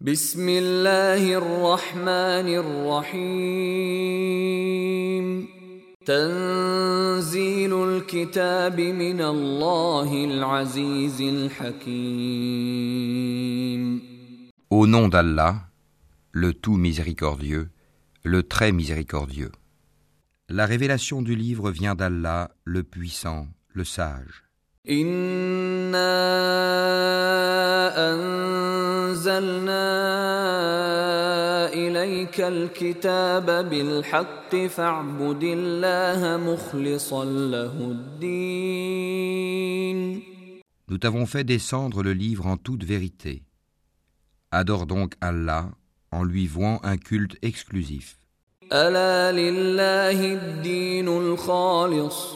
بسم الله الرحمن الرحيم تنزيل الكتاب من الله العزيز الحكيم Au nom d'Allah, le tout miséricordieux, le très miséricordieux. La révélation du livre vient d'Allah, le puissant, le sage. إنا أنزلنا إليك الكتاب بالحق فاعبد الله مخلصا له الدين Nous t'avons fait descendre le livre en toute vérité. Adore donc Allah en lui vouant un culte exclusif. ألا لله الدين الخالص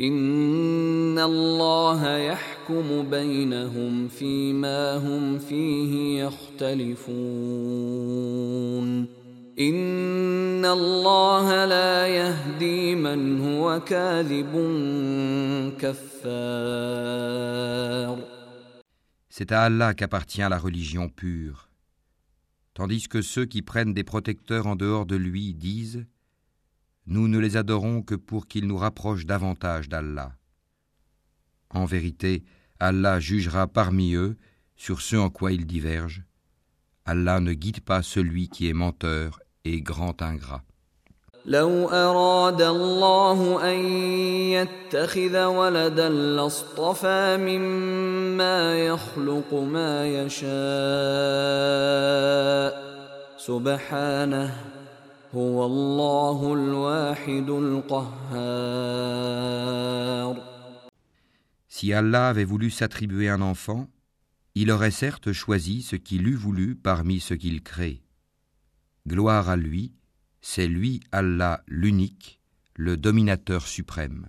إن الله يحكم بينهم فيما هم فيه يختلفون إن الله لا يهدي من هو كاذب كفار C'est à Allah qu'appartient la religion pure. Tandis que ceux qui prennent des protecteurs en dehors de lui disent Nous ne les adorons que pour qu'ils nous rapprochent davantage d'Allah. En vérité, Allah jugera parmi eux sur ce en quoi ils divergent. Allah ne guide pas celui qui est menteur et grand ingrat. لو أراد الله أن يتخذ ولدا لاصطفى مما يخلق ما يشاء سبحانه هو الله الواحد القهار Si Allah avait voulu s'attribuer un enfant, il aurait certes choisi ce qu'il eût voulu parmi ce qu'il crée. Gloire à lui, c'est lui Allah l'unique, le dominateur suprême.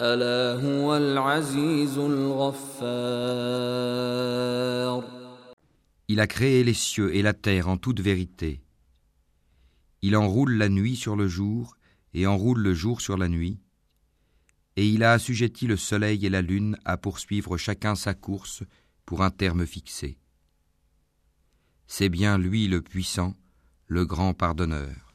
ألا هو العزيز الغفار Il a créé les cieux et la terre en toute vérité. Il enroule la nuit sur le jour et enroule le jour sur la nuit. Et il a assujetti le soleil et la lune à poursuivre chacun sa course pour un terme fixé. C'est bien lui le puissant, le grand pardonneur.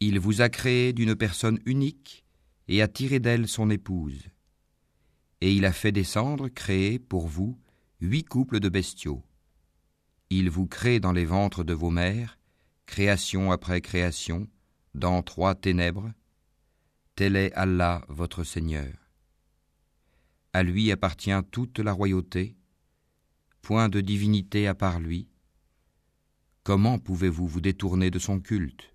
Il vous a créé d'une personne unique et a tiré d'elle son épouse. Et il a fait descendre, créer pour vous, huit couples de bestiaux. Il vous crée dans les ventres de vos mères, création après création, dans trois ténèbres. Tel est Allah votre Seigneur. À lui appartient toute la royauté, point de divinité à part lui. Comment pouvez-vous vous détourner de son culte?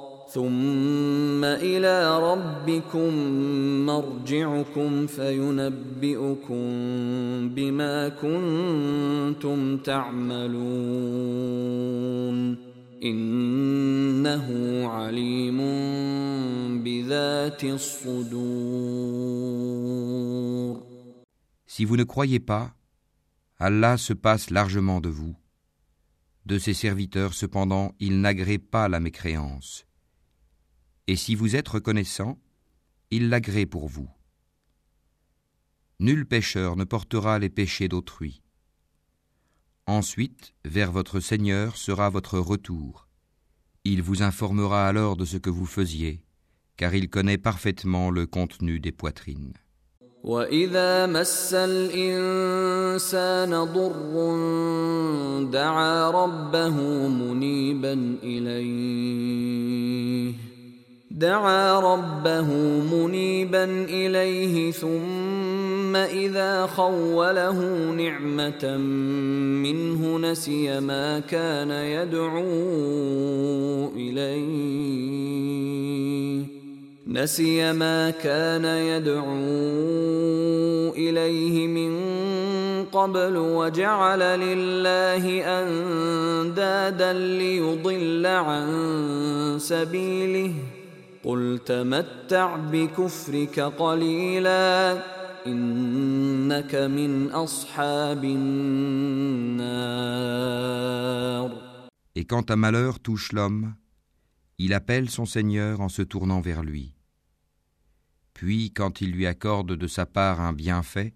ثم إلى ربكم مرجعكم فينبئكم بما كنتم تعملون إنه عليم بذات الصدور Si vous ne croyez pas, Allah se passe largement de vous. De ses serviteurs, cependant, il n'agrée pas la mécréance. Et si vous êtes reconnaissant, il l'agrée pour vous. Nul pécheur ne portera les péchés d'autrui. Ensuite, vers votre Seigneur sera votre retour. Il vous informera alors de ce que vous faisiez, car il connaît parfaitement le contenu des poitrines. واذا مس الانسان ضر دعا ربه منيبا اليه دعا ربه منيبا إليه ثم إذا خوله نعمة منه نسي ما كان يدعو إليه نسي ما كان يدعو إليه من قبل وجعل لله أندادا ليضل عن سبيله قل تمتع بكفرك قليلا انك من اصحاب النار Et quand un malheur touche l'homme, il appelle son Seigneur en se tournant vers lui. Puis, quand il lui accorde de sa part un bienfait,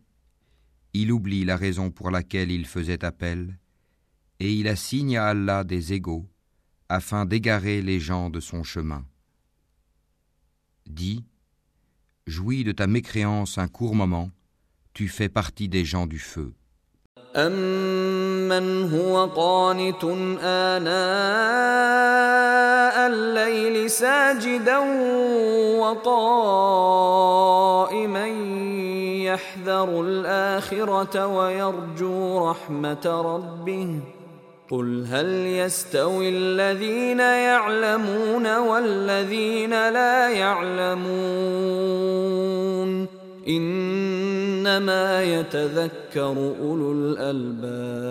il oublie la raison pour laquelle il faisait appel, et il assigne à Allah des égaux, afin d'égarer les gens de son chemin. Dis, jouis de ta mécréance un court moment, tu fais partie des gens du feu. أمن هو قانت آناء الليل ساجدا وقائما يحذر الآخرة ويرجو رحمة ربه قل هل يستوي الذين يعلمون والذين لا يعلمون إنما يتذكر أولو الألباب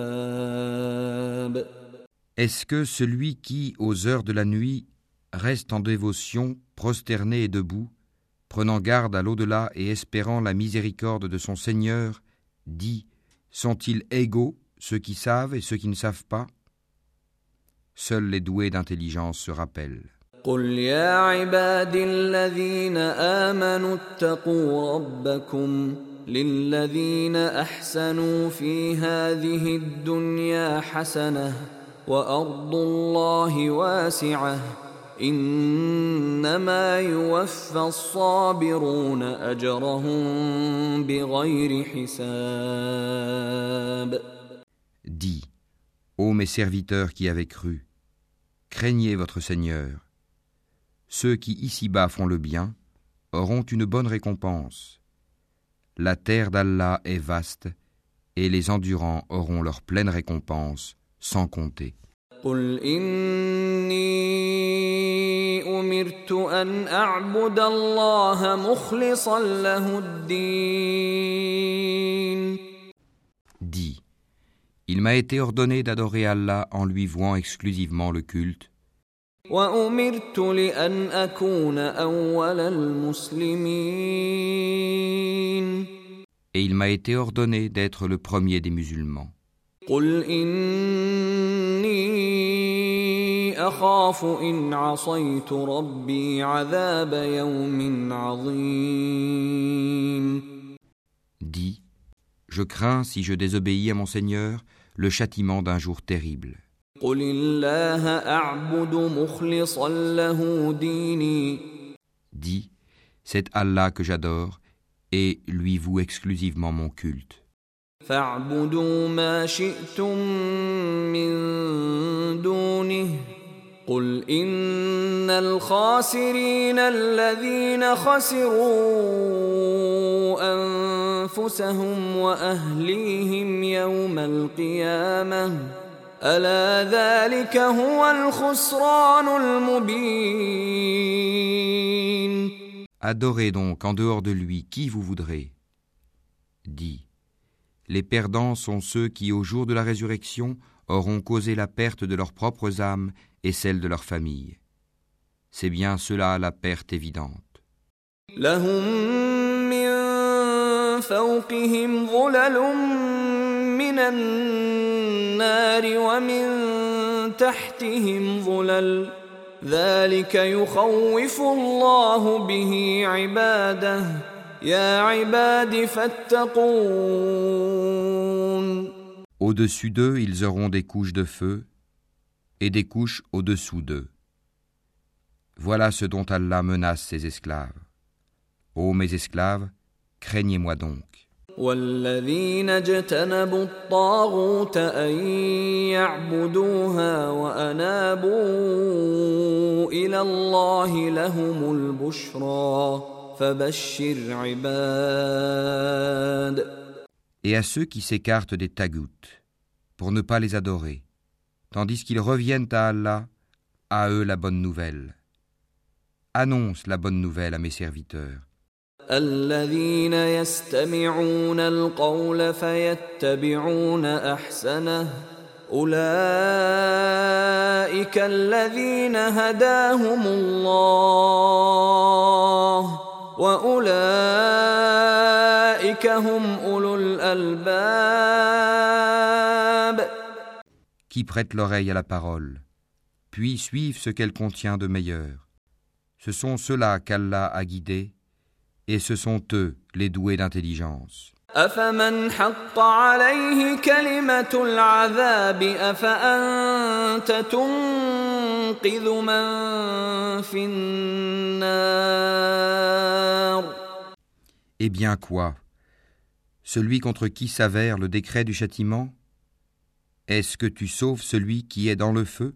Est-ce que celui qui, aux heures de la nuit, reste en dévotion, prosterné et debout, prenant garde à l'au-delà et espérant la miséricorde de son Seigneur, dit Sont-ils égaux, ceux qui savent et ceux qui ne savent pas Seuls les doués d'intelligence se rappellent. قل يا عبادي الذين آمنوا اتقوا ربكم للذين أحسنوا في هذه الدنيا حسنة وأرض الله واسعة إنما يوفى الصابرون أجرهم بغير حساب Dis, ô mes serviteurs qui avez cru, craignez votre Seigneur. Ceux qui ici-bas font le bien auront une bonne récompense. La terre d'Allah est vaste, et les endurants auront leur pleine récompense, sans compter. قل إني أمرت أن أعبد الله مخلصا له الدين Dis, Il m'a été ordonné d'adorer Allah en lui vouant exclusivement le culte. Et il m'a été ordonné d'être le premier des musulmans. Dis, je crains si je désobéis à mon Seigneur le châtiment d'un jour terrible. قل الله أعبد مخلصا له ديني Dis, c'est Allah que j'adore, et lui voue exclusivement mon culte. فاعبدوا ما شئتم من دونه قل إن الخاسرين الذين خسروا أنفسهم وأهليهم يوم القيامة ألا ذلك هو الخسران المبين Adorez donc en dehors de lui qui vous voudrez. Dis, les perdants sont ceux qui, au jour de la résurrection, auront causé la perte de leurs propres âmes et celle de leur famille. C'est bien cela la perte évidente. لهم من فوقهم ظلل من النار ومن تحتهم ظلل ذلك يخوف الله به عباده يا عباد فاتقون Au-dessus d'eux, ils auront des couches de feu et des couches au-dessous d'eux. Voilà ce dont Allah menace ses esclaves. Ô mes esclaves, craignez-moi donc. والذين اجتنبوا الطاغوت أن يعبدوها وأنابوا إلى الله لهم البشرى فبشر عباد Et à ceux qui s'écartent des tagout, pour ne pas les adorer, tandis qu'ils reviennent à Allah, à eux la bonne nouvelle. Annonce la bonne nouvelle à mes serviteurs. الذين يستمعون القول فيتبعون احسنه اولئك الذين هداهم الله Qui prêtent l'oreille à la parole, puis suivent ce qu'elle contient de meilleur. Ce sont ceux-là qu'Allah a guidés, et ce sont eux les doués d'intelligence. أفمن حق عليه كلمة العذاب أفأنت تنقذ من في النار Eh bien quoi Celui contre qui s'avère le décret du châtiment Est-ce que tu sauves celui qui est dans le feu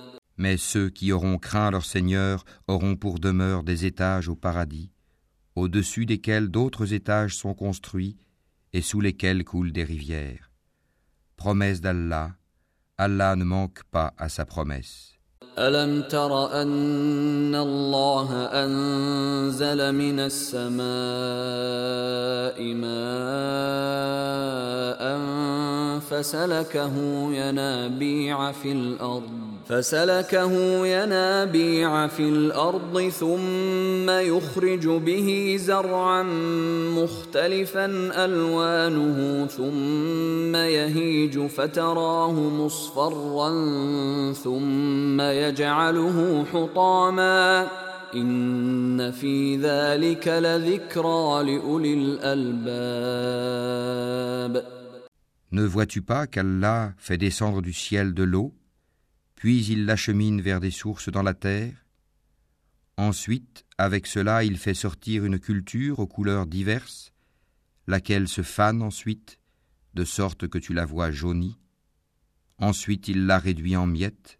Mais ceux qui auront craint leur Seigneur auront pour demeure des étages au paradis, au-dessus desquels d'autres étages sont construits et sous lesquels coulent des rivières. Promesse d'Allah, Allah ne manque pas à sa promesse. ألم تر أن الله أنزل من السماء ماء فسلكه ينابيع في الأرض فسلكه ينابيع في الأرض ثم يخرج به زرعا مختلفا ألوانه ثم يهيج فتراه مصفرا ثم يجعله حطاما إن في ذلك لذكرى لأولي الألباب Ne vois-tu pas qu'Allah fait descendre du ciel de l'eau, puis il l'achemine vers des sources dans la terre Ensuite, avec cela, il fait sortir une culture aux couleurs diverses, laquelle se fane ensuite, de sorte que tu la vois jaunie. Ensuite, il la réduit en miettes.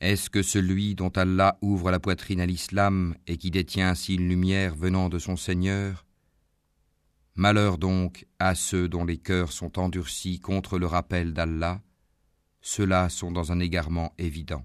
Est-ce que celui dont Allah ouvre la poitrine à l'islam et qui détient ainsi une lumière venant de son Seigneur? Malheur donc à ceux dont les cœurs sont endurcis contre le rappel d'Allah, ceux-là sont dans un égarement évident.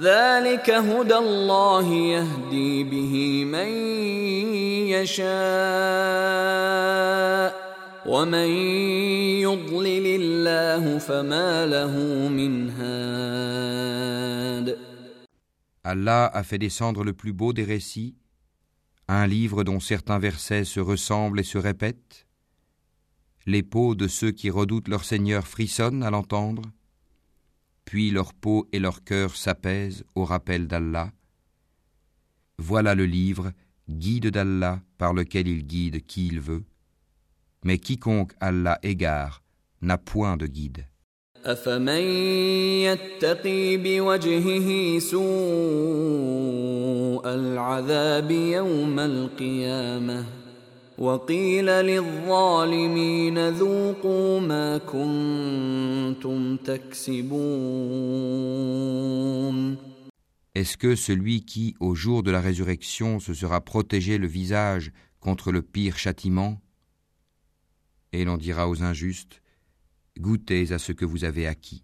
ذلك هدى الله يهدي به من يشاء ومن يضلل الله فما له من هاد Allah a fait descendre le plus beau des récits, un livre dont certains versets se ressemblent et se répètent. Les peaux de ceux qui redoutent leur Seigneur frissonnent à l'entendre, puis leur peau et leur cœur s'apaisent au rappel d'Allah. Voilà le livre, guide d'Allah, par lequel il guide qui il veut. Mais quiconque Allah égare n'a point de guide. Est-ce que celui qui, au jour de la résurrection, se sera protégé le visage contre le pire châtiment? Et l'on dira aux injustes, goûtez à ce que vous avez acquis.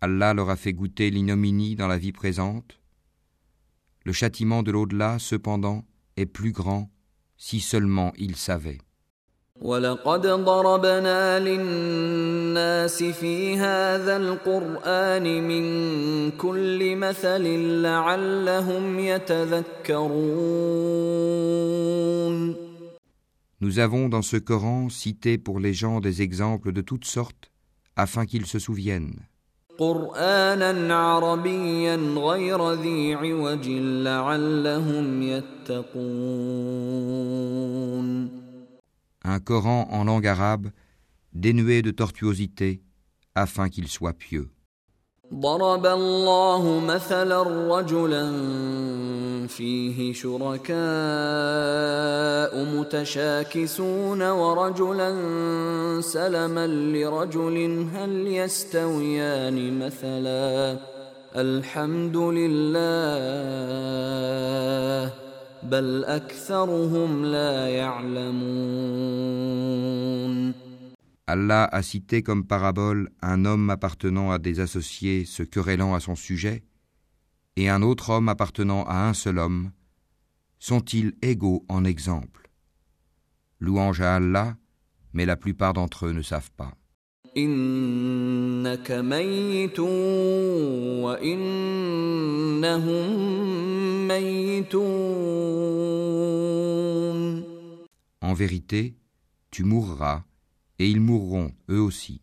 Allah leur a fait goûter l'ignominie dans la vie présente. Le châtiment de l'au-delà, cependant, est plus grand si seulement ils savaient. Nous avons dans ce Coran cité pour les gens des exemples de toutes sortes afin qu'ils se souviennent. Un Coran en langue arabe dénué de tortuosité afin qu'il soit pieux. فيه شركاء متشاكسون ورجلا سلما لرجل هل يستويان مثلا؟ الحمد لله بل أكثرهم لا يعلمون. Allah a cité comme parabole un homme appartenant à des associés se querellant à son sujet, et un autre homme appartenant à un seul homme, sont-ils égaux en exemple? Louange à Allah, mais la plupart d'entre eux ne savent pas. En vérité, tu mourras et ils mourront eux aussi.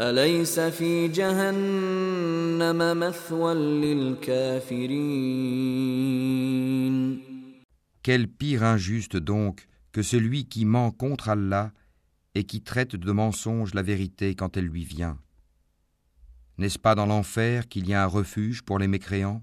أليس في جهنم مثوى للكافرين Quel pire injuste donc que celui qui ment contre Allah et qui traite de mensonge la vérité quand elle lui vient. N'est-ce pas dans l'enfer qu'il y a un refuge pour les mécréants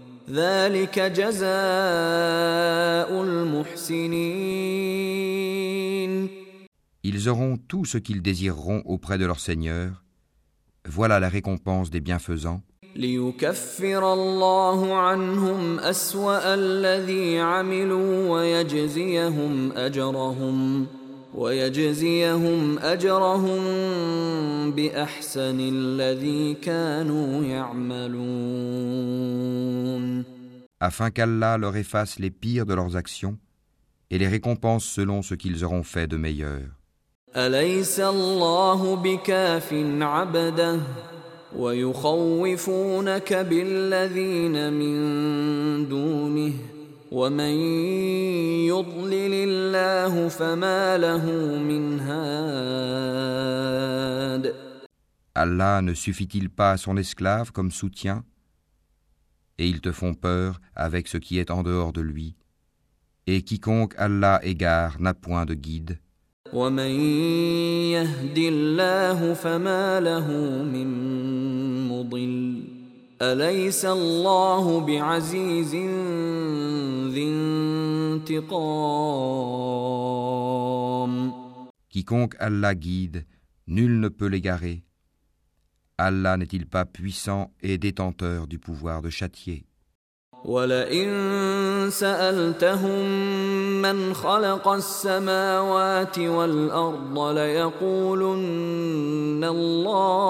ذلك جزاء المحسنين Ils auront tout ce qu'ils désireront auprès de leur Seigneur. Voilà la récompense des bienfaisants. ليكفر الله عنهم أسوأ الذي عملوا ويجزيهم أجرهم ويجزيهم أجرهم بأحسن الذي كانوا يعملون afin qu'Allah leur efface les pires de leurs actions et les récompense selon ce qu'ils auront fait de meilleur. أليس الله بكاف عبده ويخوفونك بالذين من دونه ومن يضلل الله فما له من هاد Allah ne suffit-il pas à son esclave comme soutien Et ils te font peur avec ce qui est en dehors de lui. Et quiconque Allah égare n'a point de guide. ومن يهد الله فما له من مضل أليس الله بعزيز ذي انتقام Quiconque Allah guide, nul ne peut l'égarer. Allah n'est-il pas puissant et détenteur du pouvoir de châtier ولئن سألتهم من خلق السماوات والأرض ليقولن الله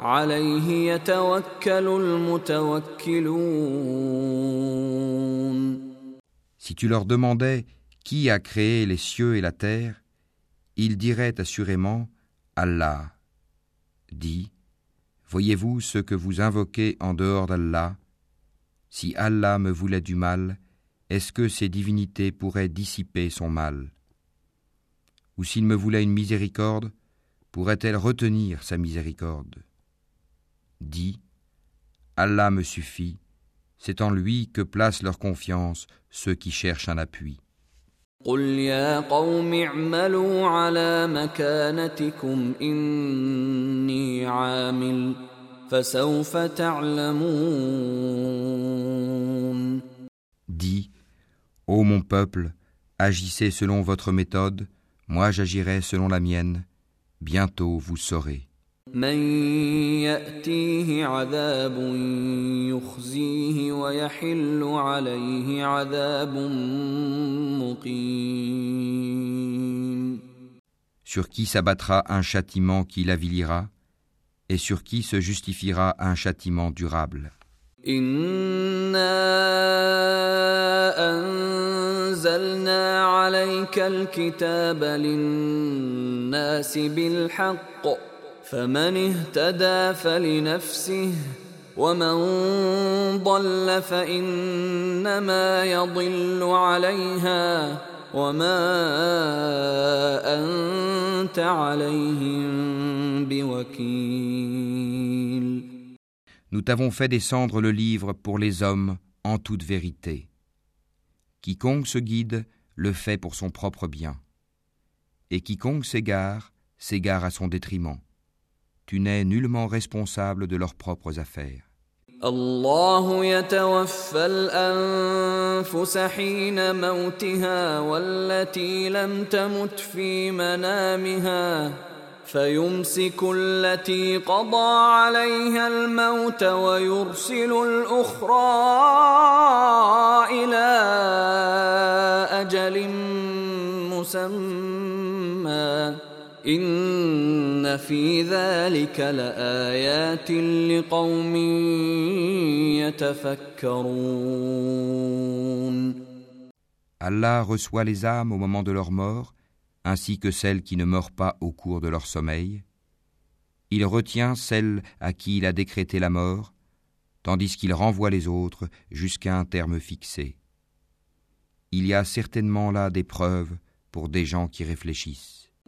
عليه يتوكل المتوكلون Si tu leur demandais qui a créé les cieux et la terre, ils diraient assurément Allah. Dis, voyez-vous ce que vous invoquez en dehors d'Allah Si Allah me voulait du mal, est-ce que ces divinités pourraient dissiper son mal Ou s'il me voulait une miséricorde, pourrait-elle retenir sa miséricorde Dis, Allah me suffit, c'est en lui que placent leur confiance ceux qui cherchent un appui. قل يا قوم اعملوا على مكانتكم إني عامل فسوف تعلمون Dis, Ô mon peuple, agissez selon votre méthode, moi j'agirai selon la mienne, bientôt vous saurez. من يأتيه عذاب يخزيه ويحل عليه عذاب مقيم Sur qui s'abattra un châtiment qui l'avilira, et sur qui se justifiera un châtiment durable. إنا أنزلنا عليك الكتاب للناس بالحق فمن اهتدى فلنفسه ومن ضل فإنما يضل عليها وما أنت عليهم بوكيل Nous t'avons fait descendre le livre pour les hommes en toute vérité. Quiconque se guide le fait pour son propre bien. Et quiconque s'égare, s'égare à son détriment. Tu n'es nullement responsable de leurs propres affaires. الله يتوفى الأنفس حين موتها والتي لم تمت في منامها فيمسك التي قضى عليها الموت ويرسل الأخرى إلى أجل مسمى إن في ذلك لآيات لقوم يتفكرون Allah reçoit les âmes au moment de leur mort ainsi que celles qui ne meurent pas au cours de leur sommeil. Il retient celles à qui il a décrété la mort, tandis qu'il renvoie les autres jusqu'à un terme fixé. Il y a certainement là des preuves pour des gens qui réfléchissent.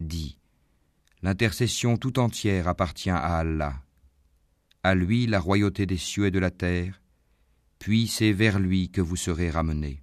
Dis, l'intercession tout entière appartient à Allah. À lui la royauté des cieux et de la terre, puis c'est vers lui que vous serez ramenés.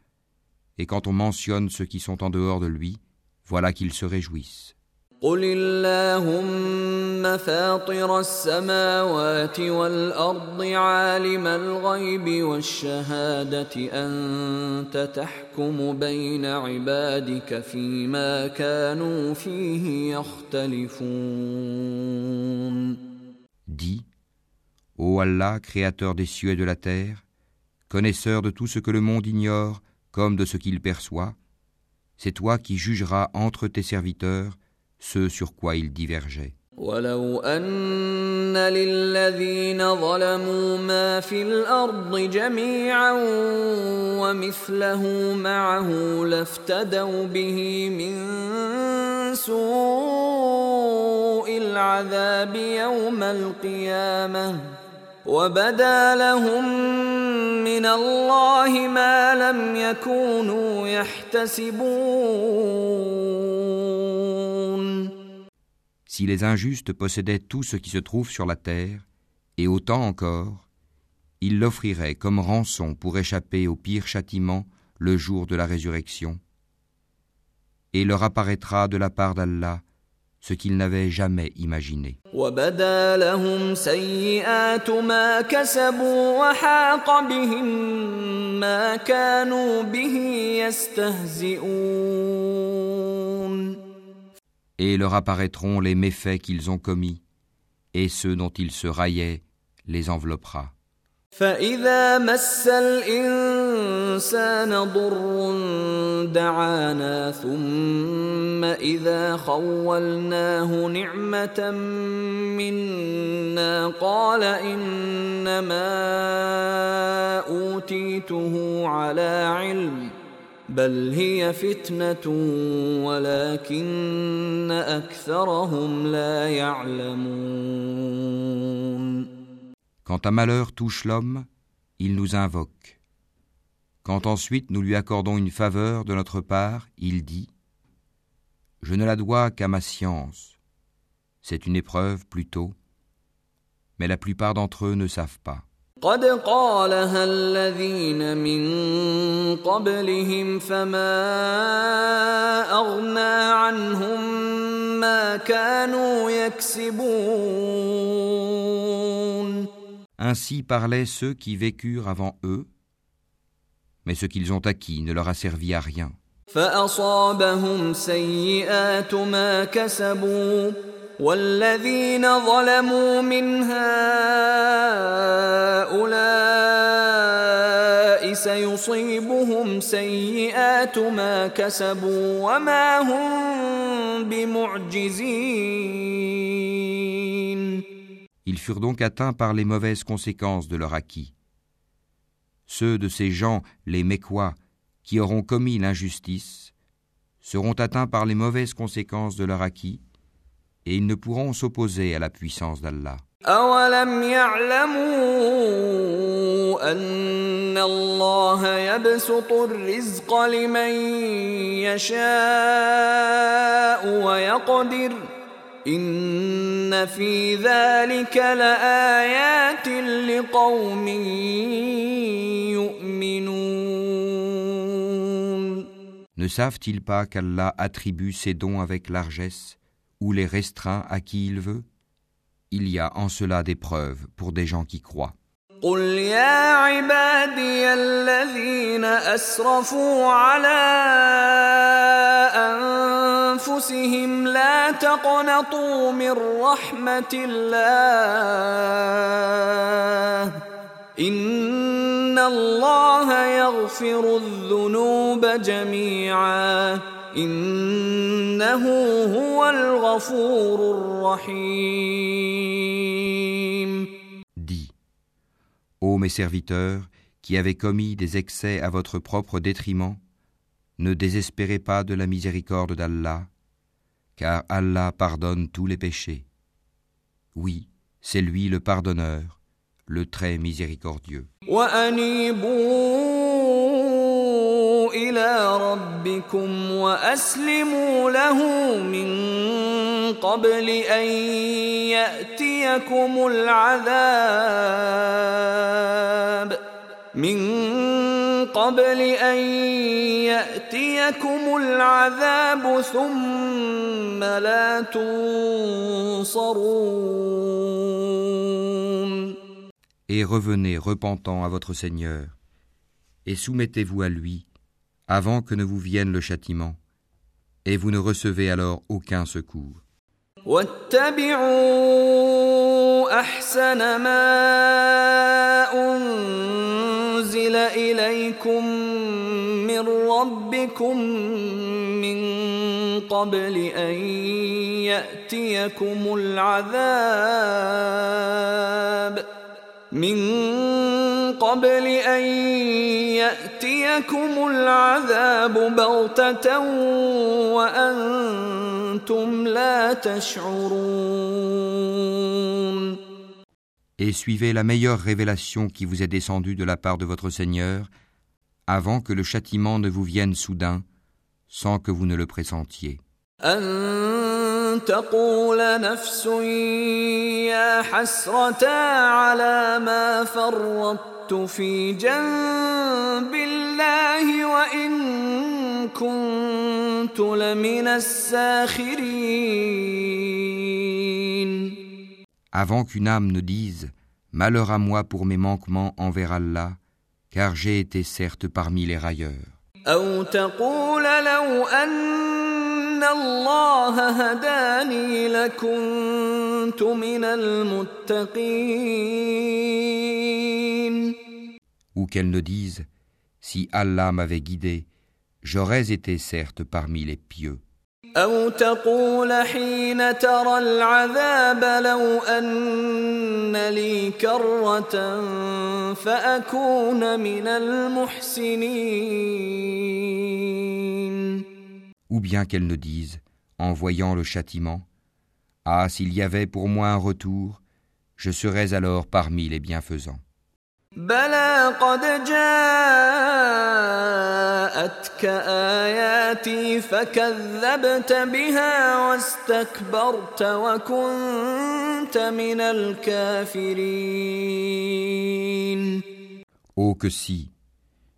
et quand on mentionne ceux qui sont en dehors de lui, voilà qu'ils se réjouissent. قل اللهم فاطر السماوات والأرض عالم الغيب والشهادة أنت تحكم بين عبادك فيما كانوا فيه يختلفون Dis, Ô Allah, créateur des cieux et de la terre, connaisseur de tout ce que le monde ignore, comme de ce qu'il perçoit, c'est toi qui jugeras entre tes serviteurs ce sur quoi ils divergeaient. ولو أن للذين ظلموا ما في الأرض جميعا ومثله معه لافتدوا به من سوء العذاب يوم القيامة وبدا لهم Si les injustes possédaient tout ce qui se trouve sur la terre, et autant encore, ils l'offriraient comme rançon pour échapper au pire châtiment le jour de la résurrection. Et leur apparaîtra de la part d'Allah ce qu'ils n'avaient jamais imaginé. Et leur apparaîtront les méfaits qu'ils ont commis, et ceux dont ils se raillaient les enveloppera. فإذا مس الإنسان ضر دعانا ثم إذا خولناه نعمة منا قال إنما أوتيته على علم بل هي فتنة ولكن أكثرهم لا يعلمون Quand un malheur touche l'homme, il nous invoque. Quand ensuite nous lui accordons une faveur de notre part, il dit Je ne la dois qu'à ma science. C'est une épreuve plutôt, mais la plupart d'entre eux ne savent pas. Ainsi parlaient ceux qui vécurent avant eux, mais ce qu'ils ont acquis ne leur a servi à rien. Ils furent donc atteints par les mauvaises conséquences de leur acquis. Ceux de ces gens, les Mécois, qui auront commis l'injustice, seront atteints par les mauvaises conséquences de leur acquis, et ils ne pourront s'opposer à la puissance d'Allah. أولم يعلموا أن الله يبسط الرزق لمن يشاء ويقدر إن في ذلك لآيات لقوم يؤمنون Ne savent-ils pas qu'Allah attribue ses dons avec largesse ou les restreint à qui il veut Il y a en cela des preuves pour des gens qui croient. قل يا عبادي الذين أسرفوا على أنفسهم لا تقنطوا من رحمة الله إن الله يغفر الذنوب جميعا إنه هو الغفور الرحيم Dis, ô mes serviteurs, qui avez commis des excès à votre propre détriment, ne désespérez pas de la miséricorde d'Allah, car Allah pardonne tous les péchés. Oui, c'est lui le pardonneur, le très miséricordieux. وأنيبوا إلى ربكم وأسلموا له من قبل أن يأتيكم العذاب من قبل أن يأتيكم العذاب ثم لا تنصرون Et revenez repentant à votre Seigneur, et soumettez-vous à lui, avant que ne vous vienne le châtiment, et vous ne recevez alors aucun secours. واتبعوا احسن ما أنزل إليكم من ربكم من قبل أن يأتيكم العذاب من قبل أن يأتيكم العذاب بغتة وأنتم لا تشعرون Et suivez la meilleure révélation qui vous est descendue de la part de votre Seigneur, avant que le châtiment ne vous vienne soudain, sans que vous ne le pressentiez Avant qu'une âme ne dise Malheur à moi pour mes manquements envers Allah, car j'ai été certes parmi les railleurs. أو تقول لو أن الله هداني لكنت من المتقين Ou qu'elle ne dise Si Allah m'avait guidé, j'aurais été certes parmi les pieux. أو تقول حين ترى العذاب لو أن لي كرة فأكون من المحسنين Ou bien qu'elle ne dise, en voyant le châtiment, Ah, s'il y avait pour moi un retour, je serais alors parmi les bienfaisants. بلى قد جاءتك آياتي فكذبت بها واستكبرت وكنت من الكافرين Oh que si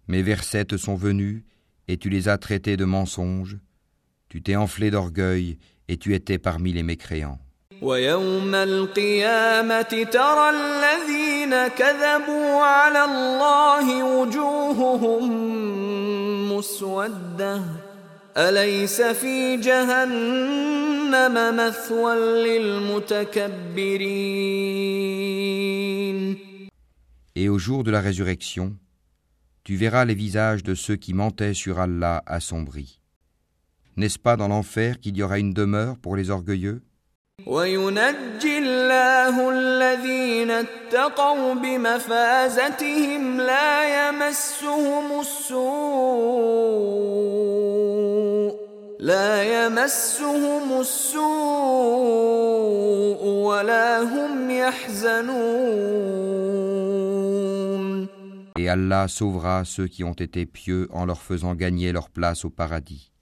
Mes versets te sont venus, et tu les as traités de mensonges, tu t'es enflé d'orgueil, et tu étais parmi les mécréants. ويوم القيامة ترى الذين كذبوا على الله وجوههم مسودة أليس في جهنم مثوى للمتكبرين Et au jour de la résurrection, tu verras les visages de ceux qui mentaient sur Allah assombris. N'est-ce pas dans l'enfer qu'il y aura une demeure pour les orgueilleux وينجي الله الذين اتقوا بمفازتهم لا يمسهم السوء لا يمسهم السوء ولا هم يحزنون Et Allah sauvera ceux qui ont été pieux en leur faisant gagner leur place au paradis.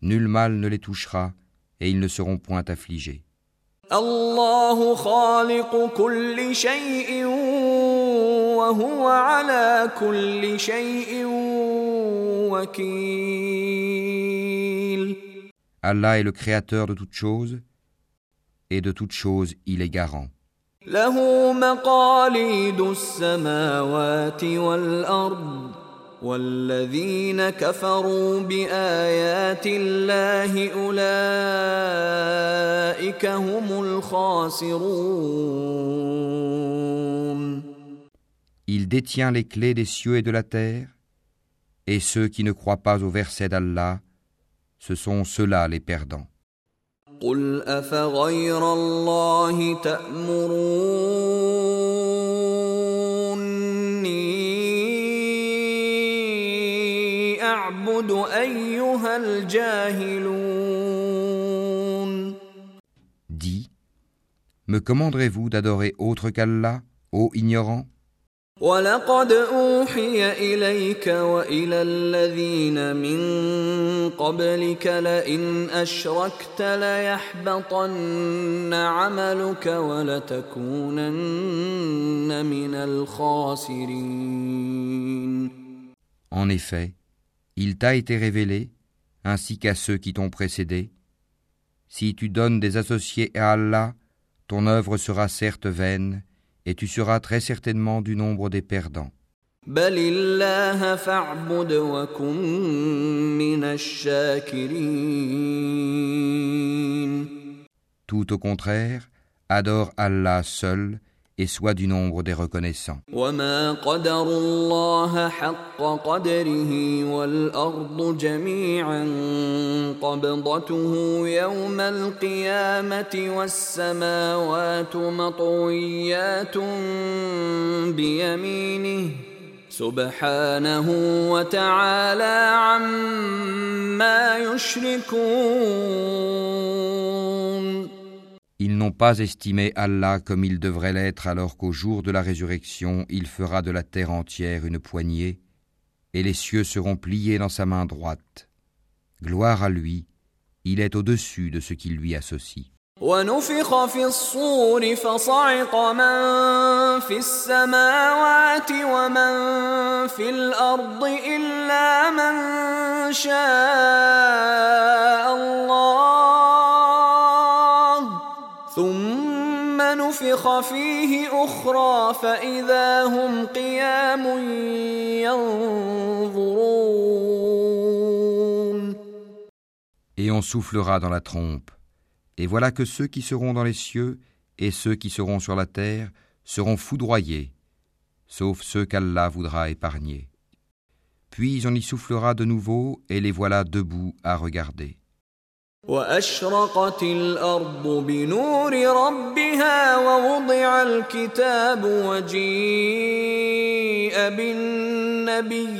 Nul mal ne les touchera et ils ne seront point affligés. الله خالق كل شيء وهو على كل شيء وكيل Allah est le créateur de toutes choses et de toutes choses il est garant. له مقاليد السماوات والأرض والذين كفروا بآيات الله أولئك هم الخاسرون Il détient les clés des cieux et de la terre, et ceux qui ne croient pas au verset d'Allah, ce sont ceux-là les perdants. قل أفغير الله تأمروني أعبد أيها الجاهلون. Dis, me commanderez-vous d'adorer autre qu'Allah, ô ignorants ولقد أوحي إليك وإلى الذين من قبلك لئن أشركت ليحبطن عملك ولتكونن من الخاسرين. En effet, il t'a été révélé, ainsi qu'à ceux qui t'ont précédé. Si tu donnes des associés à Allah, ton œuvre sera certes vaine, et tu seras très certainement du nombre des perdants. Tout au contraire, adore Allah seul et sois du nombre des reconnaissants. Ils n'ont pas estimé Allah comme il devrait l'être alors qu'au jour de la résurrection il fera de la terre entière une poignée, et les cieux seront pliés dans sa main droite. Gloire à lui, il est au-dessus de ce qui lui associe. ونفخ في الصور فصعق من في السماوات ومن في الأرض إلا من شاء الله ثم نفخ فيه أخرى فإذا هم قيام ينظرون Et on soufflera dans la trompe. Et voilà que ceux qui seront dans les cieux et ceux qui seront sur la terre seront foudroyés, sauf ceux qu'Allah voudra épargner. Puis on y soufflera de nouveau et les voilà debout à regarder. وأشرقت الأرض بنور ربها ووضع الكتاب وجيء بالنبيين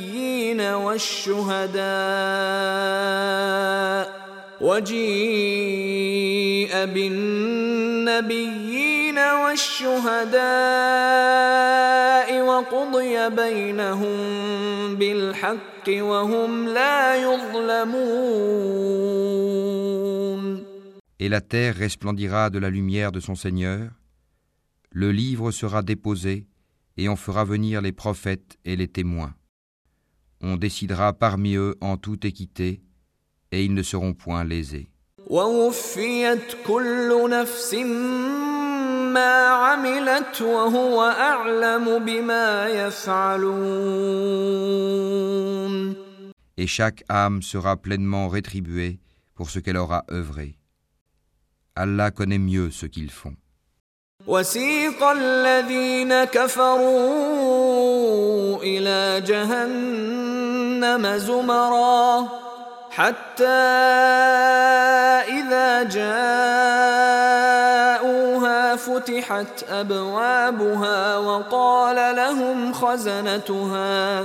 والشهداء وجيء بالنبيين والشهداء وقضي بينهم بالحق وهم لا يظلمون et la terre resplendira de la lumière de son Seigneur, le livre sera déposé, et on fera venir les prophètes et les témoins. On décidera parmi eux en toute équité, et ils ne seront point lésés. Et chaque âme sera pleinement rétribuée pour ce qu'elle aura œuvré. Allah connaît mieux ce qu'ils font. وسيق الذين كفروا إلى جهنم زمرا حتى إذا جاءوها فتحت أبوابها وقال لهم خزنتها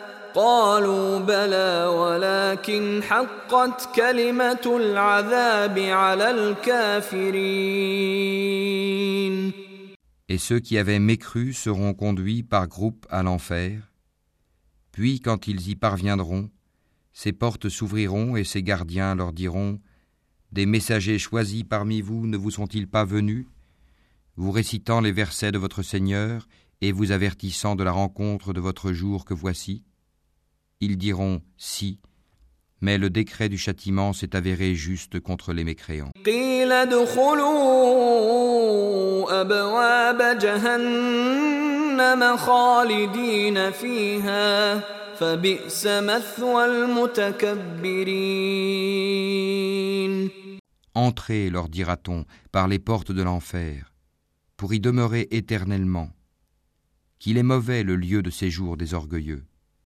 قالوا بلى ولكن حقت كلمة العذاب على الكافرين Et ceux qui avaient mécru seront conduits par groupe à l'enfer. Puis quand ils y parviendront, ces portes s'ouvriront et ces gardiens leur diront Des messagers choisis parmi vous ne vous sont-ils pas venus Vous récitant les versets de votre Seigneur et vous avertissant de la rencontre de votre jour que voici ils diront si, mais le décret du châtiment s'est avéré juste contre les mécréants. Entrez, leur dira-t-on, par les portes de l'enfer, pour y demeurer éternellement. Qu'il est mauvais le lieu de séjour des orgueilleux.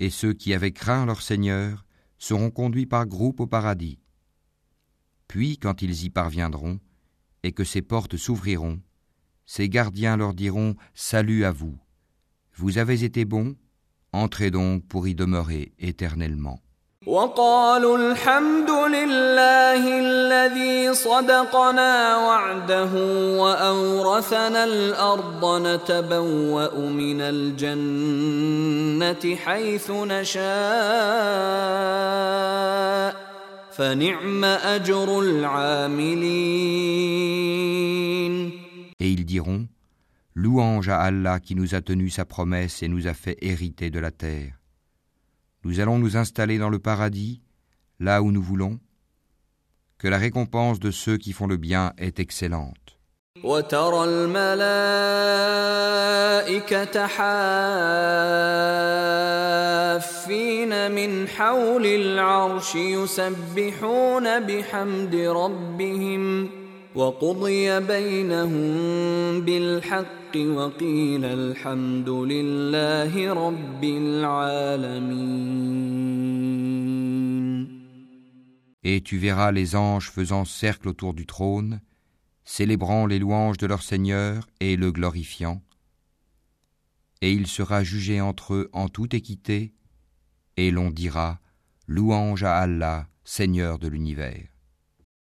et ceux qui avaient craint leur Seigneur seront conduits par groupes au paradis. Puis, quand ils y parviendront, et que ces portes s'ouvriront, ces gardiens leur diront Salut à vous. Vous avez été bons, entrez donc pour y demeurer éternellement. وقالوا الحمد لله الذي صدقنا وعده وأورثنا الأرض نتبوأ من الجنة حيث نشاء فنعم أجر العاملين Et ils diront Louange à Allah qui nous a tenu sa promesse et nous a fait hériter de la terre. Nous allons nous installer dans le paradis, là où nous voulons, que la récompense de ceux qui font le bien est excellente. وترى الملائكة حافين من حول العرش يسبحون بحمد ربهم وقضي بينهم بالحق Et tu verras les anges faisant cercle autour du trône, célébrant les louanges de leur Seigneur et le glorifiant. Et il sera jugé entre eux en toute équité, et l'on dira Louange à Allah, Seigneur de l'univers.